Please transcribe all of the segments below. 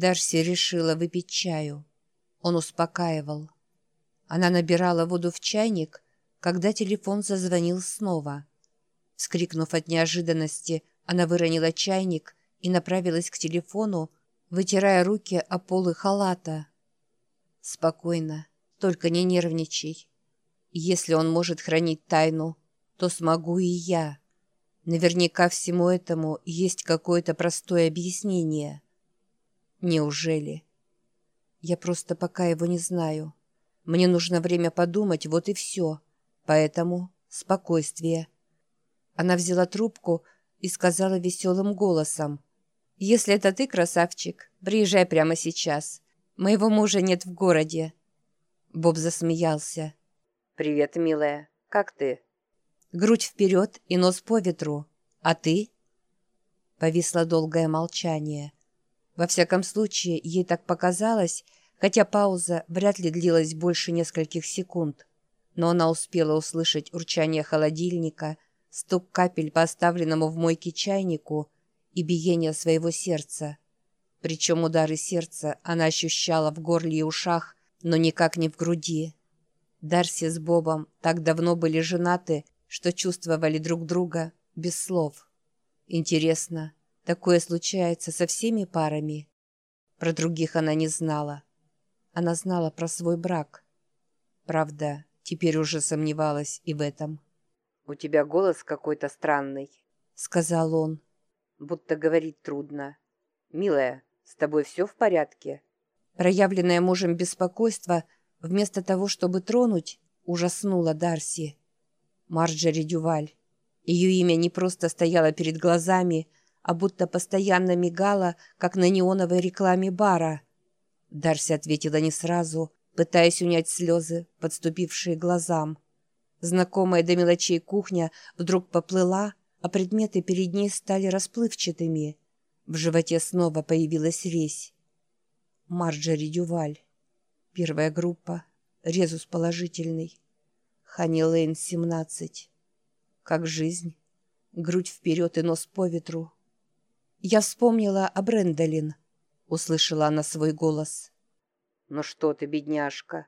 Дарси решила выпить чаю. Он успокаивал. Она набирала воду в чайник, когда телефон зазвонил снова. Вскрикнув от неожиданности, она выронила чайник и направилась к телефону, вытирая руки о полы халата. «Спокойно, только не нервничай. Если он может хранить тайну, то смогу и я. Наверняка всему этому есть какое-то простое объяснение». Неужели? Я просто пока его не знаю. Мне нужно время подумать, вот и все. Поэтому спокойствие. Она взяла трубку и сказала веселым голосом. «Если это ты, красавчик, приезжай прямо сейчас. Моего мужа нет в городе». Боб засмеялся. «Привет, милая. Как ты?» «Грудь вперед и нос по ветру. А ты?» Повисло долгое молчание. Во всяком случае, ей так показалось, хотя пауза вряд ли длилась больше нескольких секунд. Но она успела услышать урчание холодильника, стук капель по оставленному в мойке чайнику и биение своего сердца. Причем удары сердца она ощущала в горле и ушах, но никак не в груди. Дарси с Бобом так давно были женаты, что чувствовали друг друга без слов. Интересно, Такое случается со всеми парами. Про других она не знала. Она знала про свой брак. Правда, теперь уже сомневалась и в этом. «У тебя голос какой-то странный», — сказал он. «Будто говорить трудно. Милая, с тобой все в порядке?» Проявленное мужем беспокойство, вместо того, чтобы тронуть, ужаснуло Дарси. Марджери Дюваль. Ее имя не просто стояло перед глазами, — а будто постоянно мигала, как на неоновой рекламе бара. Дарси ответила не сразу, пытаясь унять слезы, подступившие глазам. Знакомая до мелочей кухня вдруг поплыла, а предметы перед ней стали расплывчатыми. В животе снова появилась резь. Марджори Дюваль. Первая группа. Резус положительный. Хани Лейн, 17. Как жизнь. Грудь вперед и нос по ветру. «Я вспомнила о Брэндолин», — услышала она свой голос. «Ну что ты, бедняжка?»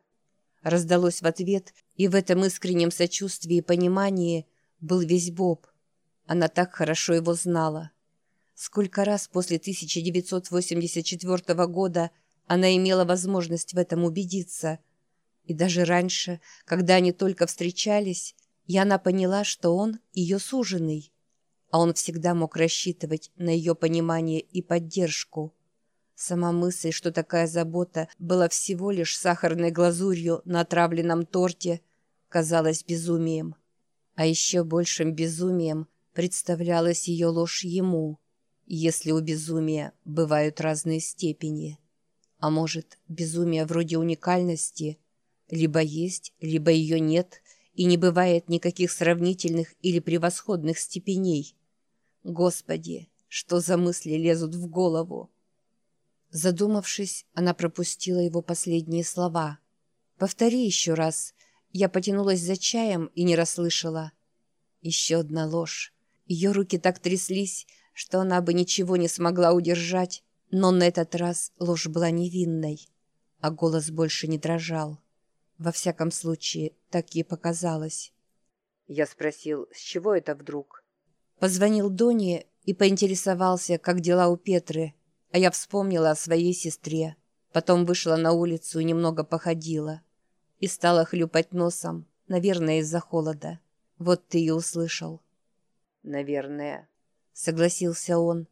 Раздалось в ответ, и в этом искреннем сочувствии и понимании был весь Боб. Она так хорошо его знала. Сколько раз после 1984 года она имела возможность в этом убедиться. И даже раньше, когда они только встречались, и она поняла, что он ее суженый а он всегда мог рассчитывать на ее понимание и поддержку. Сама мысль, что такая забота была всего лишь сахарной глазурью на отравленном торте, казалась безумием. А еще большим безумием представлялась ее ложь ему, если у безумия бывают разные степени. А может, безумие вроде уникальности либо есть, либо ее нет, и не бывает никаких сравнительных или превосходных степеней – Господи, что за мысли лезут в голову? Задумавшись, она пропустила его последние слова. «Повтори еще раз». Я потянулась за чаем и не расслышала. Еще одна ложь. Ее руки так тряслись, что она бы ничего не смогла удержать, но на этот раз ложь была невинной, а голос больше не дрожал. Во всяком случае, так ей показалось. Я спросил, с чего это вдруг? Позвонил Доне и поинтересовался, как дела у Петры, а я вспомнила о своей сестре. Потом вышла на улицу и немного походила. И стала хлюпать носом, наверное, из-за холода. Вот ты и услышал. «Наверное», — согласился он.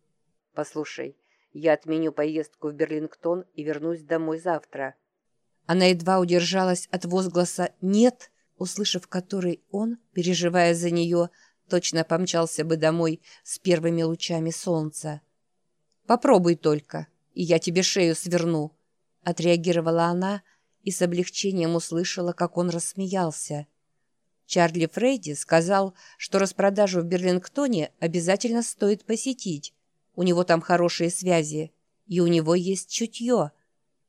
«Послушай, я отменю поездку в Берлингтон и вернусь домой завтра». Она едва удержалась от возгласа «нет», услышав который он, переживая за нее, точно помчался бы домой с первыми лучами солнца. «Попробуй только, и я тебе шею сверну», — отреагировала она и с облегчением услышала, как он рассмеялся. Чарли Фрейди сказал, что распродажу в Берлингтоне обязательно стоит посетить. У него там хорошие связи, и у него есть чутье.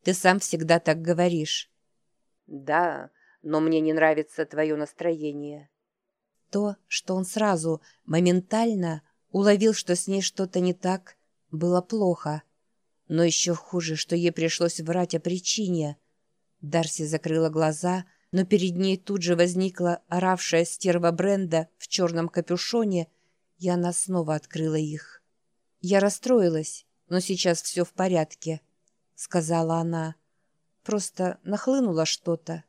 Ты сам всегда так говоришь. «Да, но мне не нравится твое настроение», то, что он сразу, моментально уловил, что с ней что-то не так, было плохо. Но еще хуже, что ей пришлось врать о причине. Дарси закрыла глаза, но перед ней тут же возникла оравшая стерва Бренда в черном капюшоне, и она снова открыла их. «Я расстроилась, но сейчас все в порядке», — сказала она. «Просто нахлынуло что-то.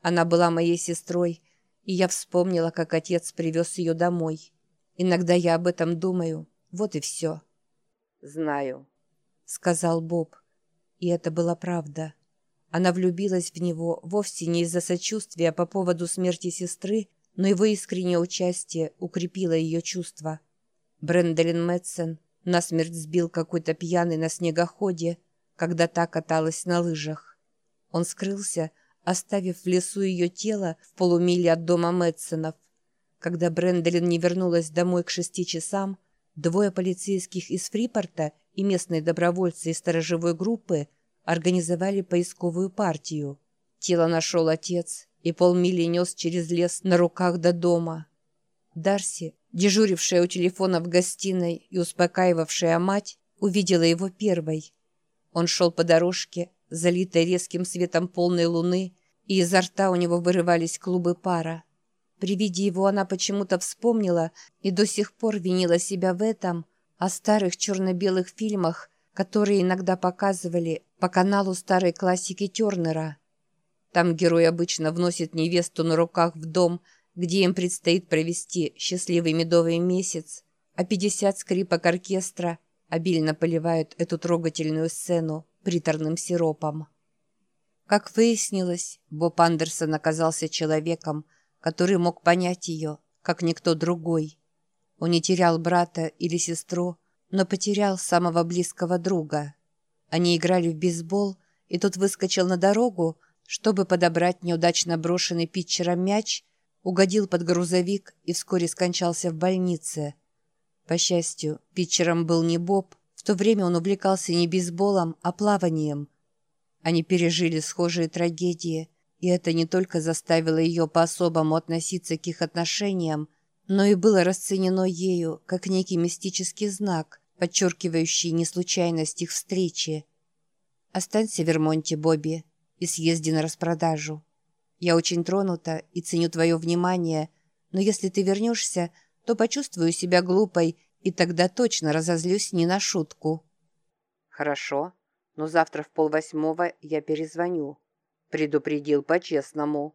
Она была моей сестрой, и я вспомнила, как отец привез ее домой. Иногда я об этом думаю, вот и все». «Знаю», — сказал Боб. И это была правда. Она влюбилась в него вовсе не из-за сочувствия по поводу смерти сестры, но его искреннее участие укрепило ее чувства. Брэндолин Мэтсон насмерть сбил какой-то пьяный на снегоходе, когда та каталась на лыжах. Он скрылся, оставив в лесу ее тело в полумиле от дома Мэтсонов. Когда Брэндолин не вернулась домой к шести часам, двое полицейских из Фрипорта и местные добровольцы из сторожевой группы организовали поисковую партию. Тело нашел отец и полмили нес через лес на руках до дома. Дарси, дежурившая у телефона в гостиной и успокаивавшая мать, увидела его первой. Он шел по дорожке, залитой резким светом полной луны, и изо рта у него вырывались клубы пара. При виде его она почему-то вспомнила и до сих пор винила себя в этом, о старых черно-белых фильмах, которые иногда показывали по каналу старой классики Тернера. Там герой обычно вносит невесту на руках в дом, где им предстоит провести счастливый медовый месяц, а 50 скрипок оркестра обильно поливают эту трогательную сцену приторным сиропом. Как выяснилось, Боб Андерсон оказался человеком, который мог понять ее, как никто другой. Он не терял брата или сестру, но потерял самого близкого друга. Они играли в бейсбол, и тот выскочил на дорогу, чтобы подобрать неудачно брошенный питчером мяч, угодил под грузовик и вскоре скончался в больнице. По счастью, питчером был не Боб, в то время он увлекался не бейсболом, а плаванием. Они пережили схожие трагедии, и это не только заставило ее по-особому относиться к их отношениям, но и было расценено ею как некий мистический знак, подчеркивающий неслучайность их встречи. «Останься в Вермонте, Бобби, и съезди на распродажу. Я очень тронута и ценю твое внимание, но если ты вернешься, то почувствую себя глупой и тогда точно разозлюсь не на шутку». «Хорошо, но завтра в полвосьмого я перезвоню». Предупредил по-честному.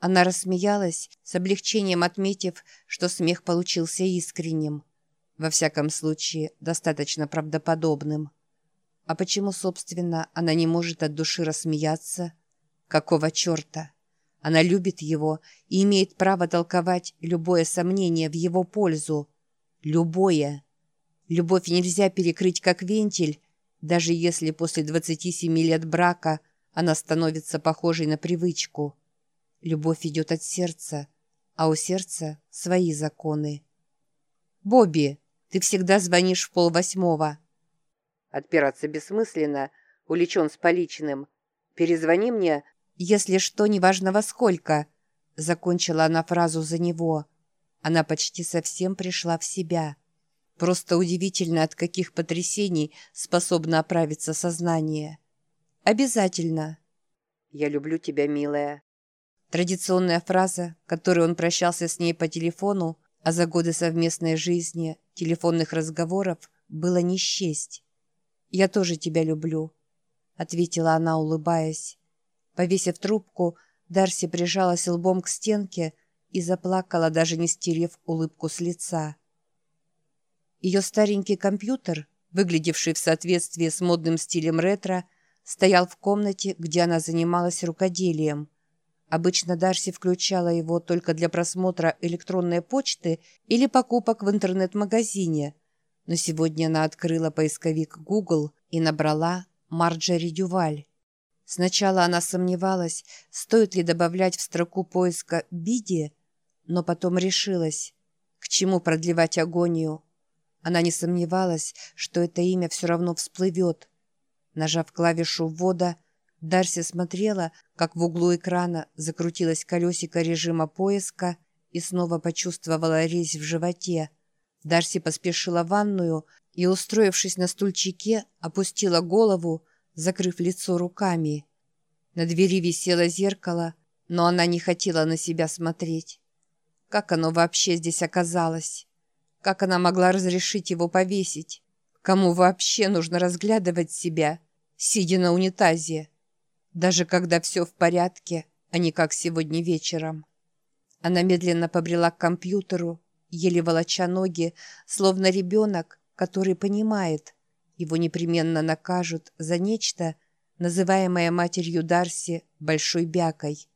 Она рассмеялась, с облегчением отметив, что смех получился искренним. Во всяком случае, достаточно правдоподобным. А почему, собственно, она не может от души рассмеяться? Какого черта? Она любит его и имеет право толковать любое сомнение в его пользу. Любое. Любовь нельзя перекрыть как вентиль, даже если после 27 лет брака она становится похожей на привычку. Любовь идет от сердца, а у сердца свои законы. «Бобби, ты всегда звонишь в полвосьмого». «Отпираться бессмысленно, уличен с поличным. Перезвони мне...» «Если что, неважно во сколько», — закончила она фразу за него. Она почти совсем пришла в себя. Просто удивительно, от каких потрясений способно оправиться сознание. «Обязательно». «Я люблю тебя, милая». Традиционная фраза, которой он прощался с ней по телефону, а за годы совместной жизни, телефонных разговоров, было не счесть. «Я тоже тебя люблю», — ответила она, улыбаясь. Повесив трубку, Дарси прижалась лбом к стенке и заплакала, даже не стерев улыбку с лица. Ее старенький компьютер, выглядевший в соответствии с модным стилем ретро, — стоял в комнате, где она занималась рукоделием. Обычно Дарси включала его только для просмотра электронной почты или покупок в интернет-магазине, но сегодня она открыла поисковик Google и набрала «Марджери Дюваль». Сначала она сомневалась, стоит ли добавлять в строку поиска «Биди», но потом решилась, к чему продлевать агонию. Она не сомневалась, что это имя все равно всплывет – Нажав клавишу ввода, Дарси смотрела, как в углу экрана закрутилось колесико режима поиска и снова почувствовала резь в животе. Дарси поспешила в ванную и, устроившись на стульчике, опустила голову, закрыв лицо руками. На двери висело зеркало, но она не хотела на себя смотреть. Как оно вообще здесь оказалось? Как она могла разрешить его повесить? Кому вообще нужно разглядывать себя, сидя на унитазе? Даже когда все в порядке, а не как сегодня вечером. Она медленно побрела к компьютеру, еле волоча ноги, словно ребенок, который понимает, его непременно накажут за нечто, называемое матерью Дарси «большой бякой».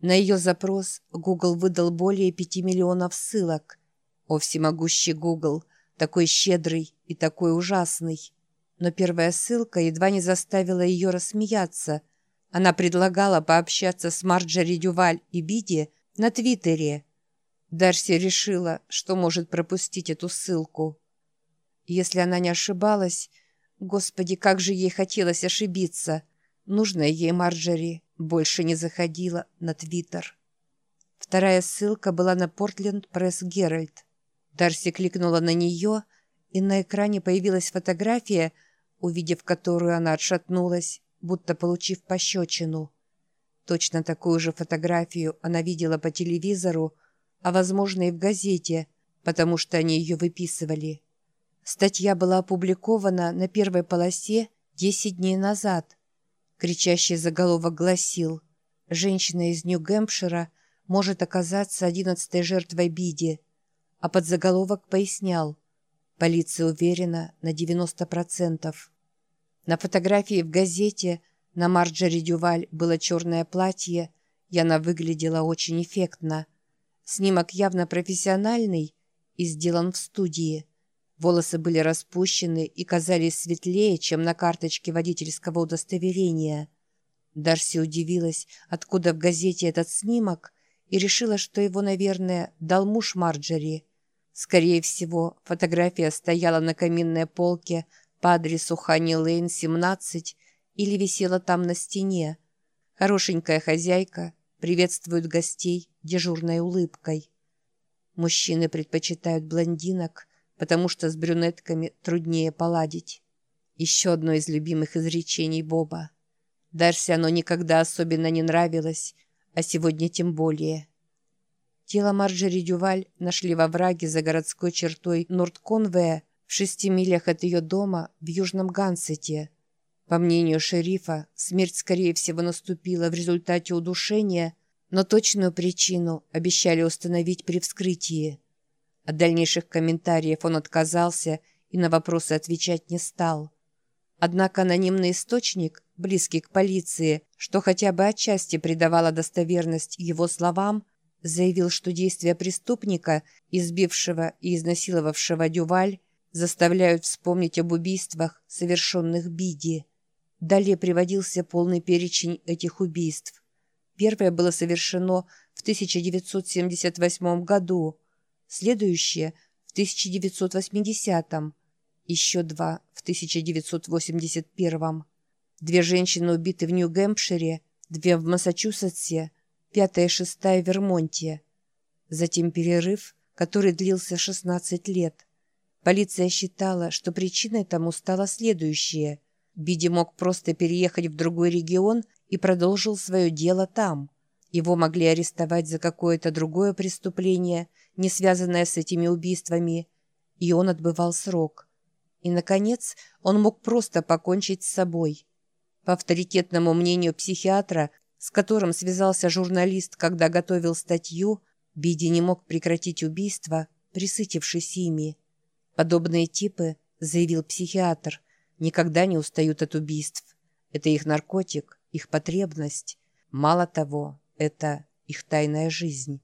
На ее запрос Google выдал более пяти миллионов ссылок. О, всемогущий Google, такой щедрый и такой ужасный. Но первая ссылка едва не заставила ее рассмеяться. Она предлагала пообщаться с Марджори Дюваль и Биди на Твиттере. Дарси решила, что может пропустить эту ссылку. Если она не ошибалась... Господи, как же ей хотелось ошибиться. Нужная ей Марджори больше не заходила на Твиттер. Вторая ссылка была на Портленд Пресс Геральт. Дарси кликнула на нее, и на экране появилась фотография, увидев которую она отшатнулась, будто получив пощечину. Точно такую же фотографию она видела по телевизору, а, возможно, и в газете, потому что они ее выписывали. Статья была опубликована на первой полосе 10 дней назад. Кричащий заголовок гласил «Женщина из Нью-Гэмпшира может оказаться одиннадцатой жертвой Биди», а подзаголовок пояснял «Полиция уверена на 90%». На фотографии в газете на Марджори Дюваль было черное платье, и она выглядела очень эффектно. Снимок явно профессиональный и сделан в студии. Волосы были распущены и казались светлее, чем на карточке водительского удостоверения. Дарси удивилась, откуда в газете этот снимок, и решила, что его, наверное, дал муж Марджери. Скорее всего, фотография стояла на каминной полке по адресу Ханни Лейн, 17, или висела там на стене. Хорошенькая хозяйка приветствует гостей дежурной улыбкой. Мужчины предпочитают блондинок, потому что с брюнетками труднее поладить. Еще одно из любимых изречений Боба. Дарси оно никогда особенно не нравилось, а сегодня тем более. Тело Марджери Дюваль нашли во враге за городской чертой Норд-Конвея в шести милях от ее дома в Южном Гансете. По мнению шерифа, смерть, скорее всего, наступила в результате удушения, но точную причину обещали установить при вскрытии. От дальнейших комментариев он отказался и на вопросы отвечать не стал. Однако анонимный источник, близкий к полиции, что хотя бы отчасти придавало достоверность его словам, заявил, что действия преступника, избившего и изнасиловавшего Дюваль, заставляют вспомнить об убийствах, совершенных Биди. Далее приводился полный перечень этих убийств. Первое было совершено в 1978 году, следующее в 1980-м, еще два в 1981-м. Две женщины убиты в Нью-Гэмпшире, две в Массачусетсе, пятая и шестая в Вермонте. Затем перерыв, который длился 16 лет. Полиция считала, что причиной тому стало следующее. Биди мог просто переехать в другой регион и продолжил свое дело там. Его могли арестовать за какое-то другое преступление, не связанное с этими убийствами, и он отбывал срок. И, наконец, он мог просто покончить с собой. По авторитетному мнению психиатра, с которым связался журналист, когда готовил статью, Биди не мог прекратить убийство, присытившись ими. Подобные типы, заявил психиатр, никогда не устают от убийств. Это их наркотик, их потребность. Мало того, это их тайная жизнь.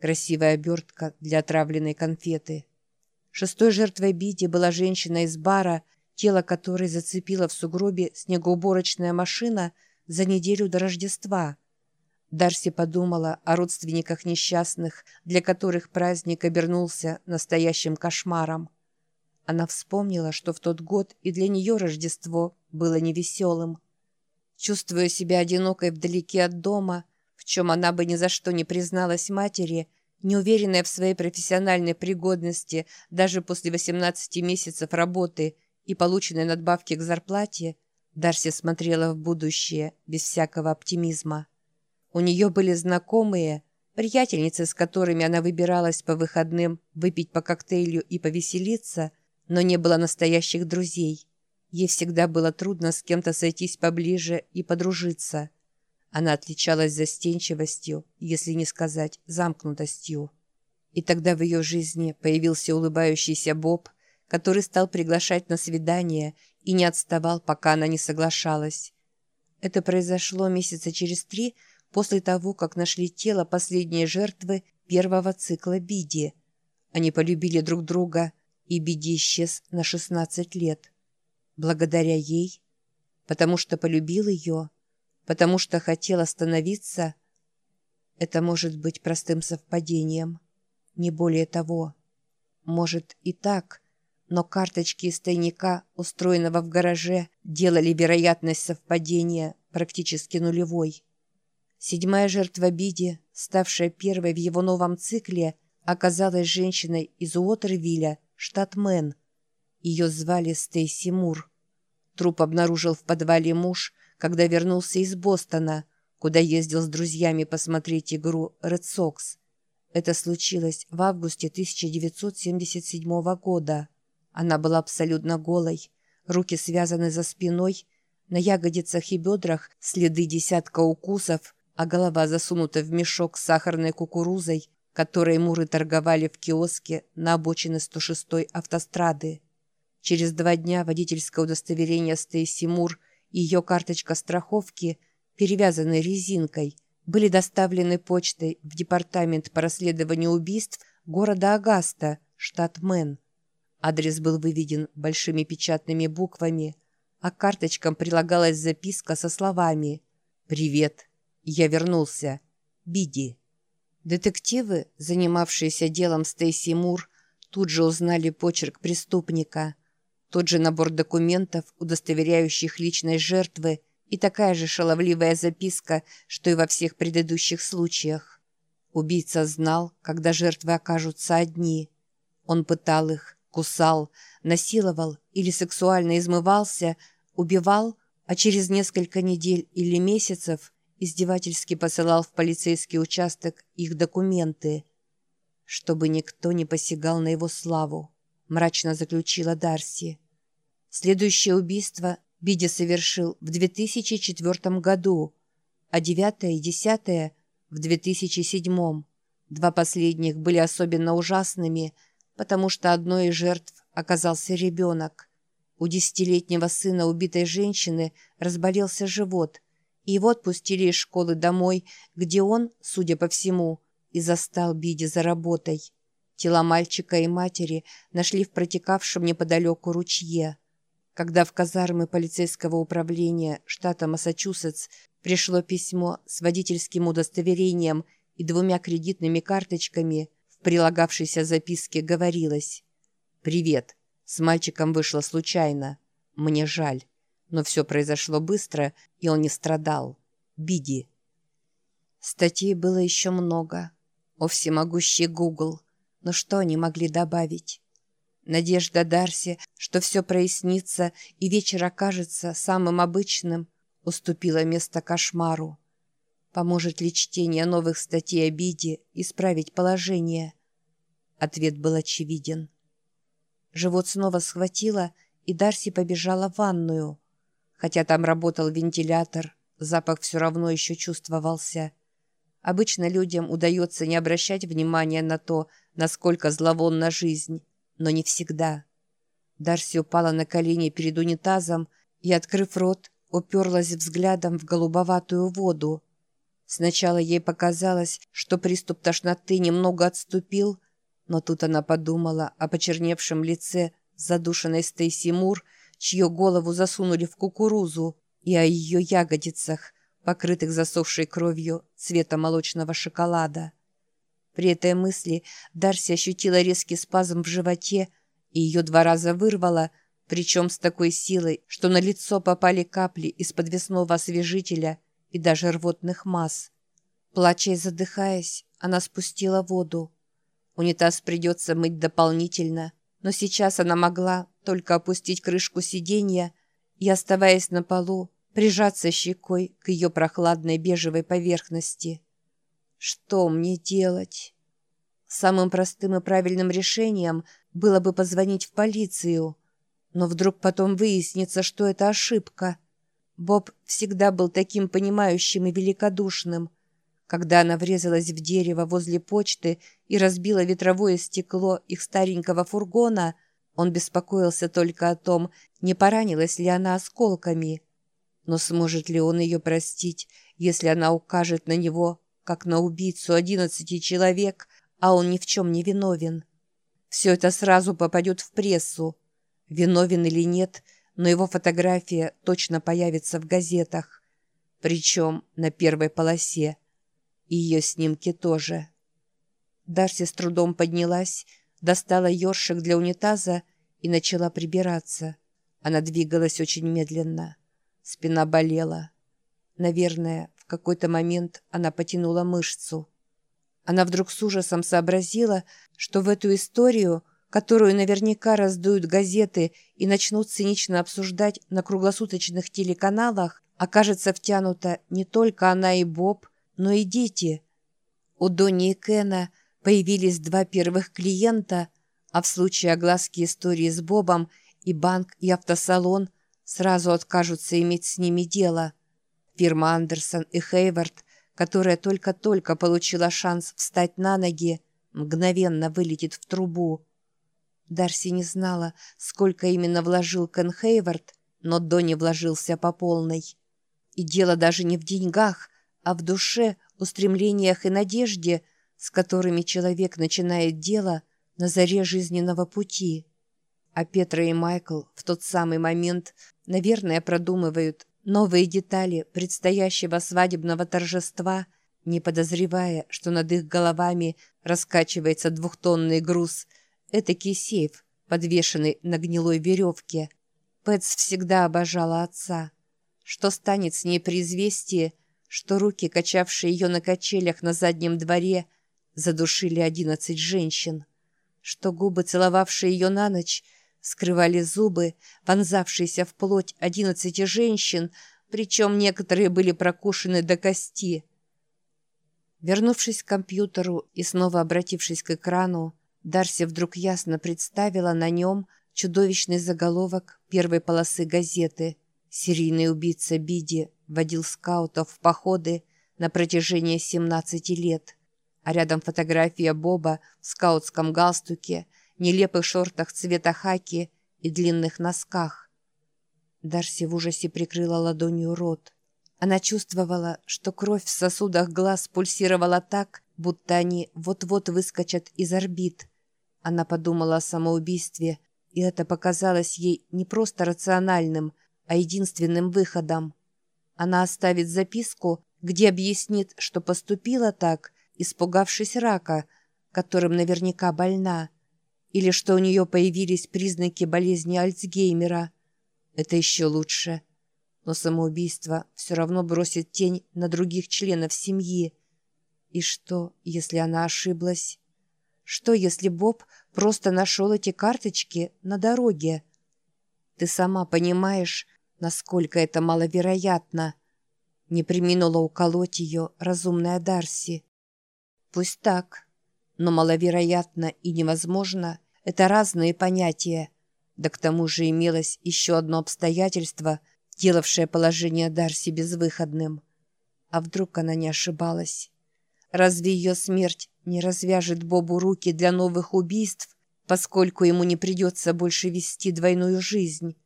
Красивая обертка для отравленной конфеты. Шестой жертвой Биди была женщина из бара, тело которой зацепила в сугробе снегоуборочная машина за неделю до Рождества. Дарси подумала о родственниках несчастных, для которых праздник обернулся настоящим кошмаром. Она вспомнила, что в тот год и для нее Рождество было невеселым. Чувствуя себя одинокой вдалеке от дома, в чем она бы ни за что не призналась матери, неуверенная в своей профессиональной пригодности даже после 18 месяцев работы и полученной надбавки к зарплате, Дарси смотрела в будущее без всякого оптимизма. У нее были знакомые, приятельницы, с которыми она выбиралась по выходным выпить по коктейлю и повеселиться, но не было настоящих друзей. Ей всегда было трудно с кем-то сойтись поближе и подружиться. Она отличалась застенчивостью, если не сказать замкнутостью. И тогда в ее жизни появился улыбающийся Боб, который стал приглашать на свидание и не отставал, пока она не соглашалась. Это произошло месяца через три после того, как нашли тело последней жертвы первого цикла Биди. Они полюбили друг друга, и Биди исчез на 16 лет. Благодаря ей, потому что полюбил ее, потому что хотел остановиться, это может быть простым совпадением, не более того. Может и так, но карточки из тайника, устроенного в гараже, делали вероятность совпадения практически нулевой. Седьмая жертва Биди, ставшая первой в его новом цикле, оказалась женщиной из Уотервилля, штат Мэн. Ее звали Стейси Мур. Труп обнаружил в подвале муж, когда вернулся из Бостона, куда ездил с друзьями посмотреть игру «Ред Сокс». Это случилось в августе 1977 года. Она была абсолютно голой, руки связаны за спиной, на ягодицах и бедрах следы десятка укусов, а голова засунута в мешок с сахарной кукурузой, которой Муры торговали в киоске на обочине 106-й автострады. Через два дня водительское удостоверение Стейси Мур ее карточка страховки, перевязанные резинкой, были доставлены почтой в Департамент по расследованию убийств города Огаста, штат Мэн. Адрес был выведен большими печатными буквами, а к карточкам прилагалась записка со словами «Привет, я вернулся. Биди». Детективы, занимавшиеся делом Стейси Мур, тут же узнали почерк преступника. Тот же набор документов, удостоверяющих личность жертвы, и такая же шаловливая записка, что и во всех предыдущих случаях. Убийца знал, когда жертвы окажутся одни. Он пытал их, кусал, насиловал или сексуально измывался, убивал, а через несколько недель или месяцев издевательски посылал в полицейский участок их документы, чтобы никто не посягал на его славу, мрачно заключила Дарси. Следующее убийство Биди совершил в 2004 году, а девятое и десятое – в 2007. Два последних были особенно ужасными – потому что одной из жертв оказался ребенок. У десятилетнего сына убитой женщины разболелся живот, и его отпустили из школы домой, где он, судя по всему, и застал Биди за работой. Тела мальчика и матери нашли в протекавшем неподалеку ручье. Когда в казармы полицейского управления штата Массачусетс пришло письмо с водительским удостоверением и двумя кредитными карточками – прилагавшейся записке говорилось «Привет, с мальчиком вышло случайно. Мне жаль, но все произошло быстро, и он не страдал. Биди». Статей было еще много. О всемогущий Гугл. Но что они могли добавить? Надежда Дарси, что все прояснится и вечер окажется самым обычным, уступила место кошмару. Поможет ли чтение новых статей о Биде исправить положение? Ответ был очевиден. Живот снова схватило, и Дарси побежала в ванную. Хотя там работал вентилятор, запах все равно еще чувствовался. Обычно людям удается не обращать внимания на то, насколько зловонна жизнь, но не всегда. Дарси упала на колени перед унитазом и, открыв рот, уперлась взглядом в голубоватую воду. Сначала ей показалось, что приступ тошноты немного отступил, но тут она подумала о почерневшем лице задушенной Стейси Мур, чью голову засунули в кукурузу, и о ее ягодицах, покрытых засохшей кровью цвета молочного шоколада. При этой мысли Дарси ощутила резкий спазм в животе, и ее два раза вырвало, причем с такой силой, что на лицо попали капли из подвесного освежителя – и даже рвотных масс. Плача и задыхаясь, она спустила воду. Унитаз придется мыть дополнительно, но сейчас она могла только опустить крышку сиденья и, оставаясь на полу, прижаться щекой к ее прохладной бежевой поверхности. Что мне делать? Самым простым и правильным решением было бы позвонить в полицию, но вдруг потом выяснится, что это ошибка. Боб всегда был таким понимающим и великодушным. Когда она врезалась в дерево возле почты и разбила ветровое стекло их старенького фургона, он беспокоился только о том, не поранилась ли она осколками. Но сможет ли он ее простить, если она укажет на него, как на убийцу одиннадцати человек, а он ни в чем не виновен? Все это сразу попадет в прессу. Виновен или нет, но его фотография точно появится в газетах. Причем на первой полосе. И ее снимки тоже. Дарси с трудом поднялась, достала ёршик для унитаза и начала прибираться. Она двигалась очень медленно. Спина болела. Наверное, в какой-то момент она потянула мышцу. Она вдруг с ужасом сообразила, что в эту историю, которую наверняка раздуют газеты и начнут цинично обсуждать на круглосуточных телеканалах, окажется втянута не только она и Боб, но и дети. У Донни и Кена появились два первых клиента, а в случае огласки истории с Бобом и банк, и автосалон – сразу откажутся иметь с ними дело. Фирма Андерсон и Хейвард, которая только-только получила шанс встать на ноги, мгновенно вылетит в трубу. Дарси не знала, сколько именно вложил Кен Хейвард, но Донни вложился по полной. И дело даже не в деньгах, а в душе, устремлениях и надежде, с которыми человек начинает дело на заре жизненного пути. А Петра и Майкл в тот самый момент, наверное, продумывают новые детали предстоящего свадебного торжества, не подозревая, что над их головами раскачивается двухтонный груз, этакий сейф, подвешенный на гнилой веревке. Пэтс всегда обожала отца. Что станет с ней при известии, что руки, качавшие ее на качелях на заднем дворе, задушили одиннадцать женщин? Что губы, целовавшие ее на ночь, скрывали зубы, вонзавшиеся в плоть одиннадцати женщин, причем некоторые были прокушены до кости. Вернувшись к компьютеру и снова обратившись к экрану, Дарси вдруг ясно представила на нем чудовищный заголовок первой полосы газеты. Серийный убийца Биди водил скаутов в походы на протяжении 17 лет, а рядом фотография Боба в скаутском галстуке – нелепых шортах цвета хаки и длинных носках. Дарси в ужасе прикрыла ладонью рот. Она чувствовала, что кровь в сосудах глаз пульсировала так, будто они вот-вот выскочат из орбит. Она подумала о самоубийстве, и это показалось ей не просто рациональным, а единственным выходом. Она оставит записку, где объяснит, что поступила так, испугавшись рака, которым наверняка больна или что у нее появились признаки болезни Альцгеймера. Это еще лучше. Но самоубийство все равно бросит тень на других членов семьи. И что, если она ошиблась? Что, если Боб просто нашел эти карточки на дороге? Ты сама понимаешь, насколько это маловероятно. Не приминула уколоть ее разумная Дарси. Пусть так, но маловероятно и невозможно – это разные понятия. Да к тому же имелось еще одно обстоятельство, делавшее положение Дарси безвыходным. А вдруг она не ошибалась? Разве ее смерть не развяжет Бобу руки для новых убийств, поскольку ему не придется больше вести двойную жизнь?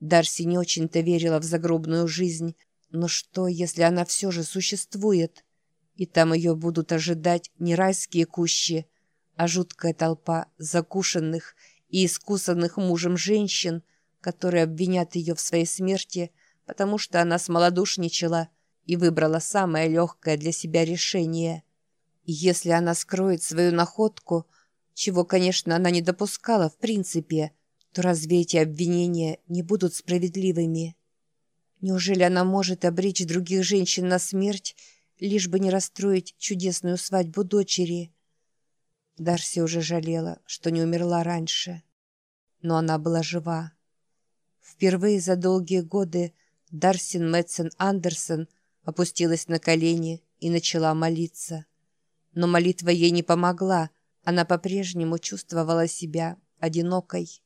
Дарси не очень-то верила в загробную жизнь, но что, если она все же существует? И там ее будут ожидать не райские кущи, а жуткая толпа закушенных и искусанных мужем женщин, которые обвинят ее в своей смерти, потому что она смолодушничала и выбрала самое легкое для себя решение. И если она скроет свою находку, чего, конечно, она не допускала в принципе, то разве эти обвинения не будут справедливыми? Неужели она может обречь других женщин на смерть лишь бы не расстроить чудесную свадьбу дочери. Дарси уже жалела, что не умерла раньше. Но она была жива. Впервые за долгие годы Дарсин Мэтсон Андерсон опустилась на колени и начала молиться. Но молитва ей не помогла, она по-прежнему чувствовала себя одинокой.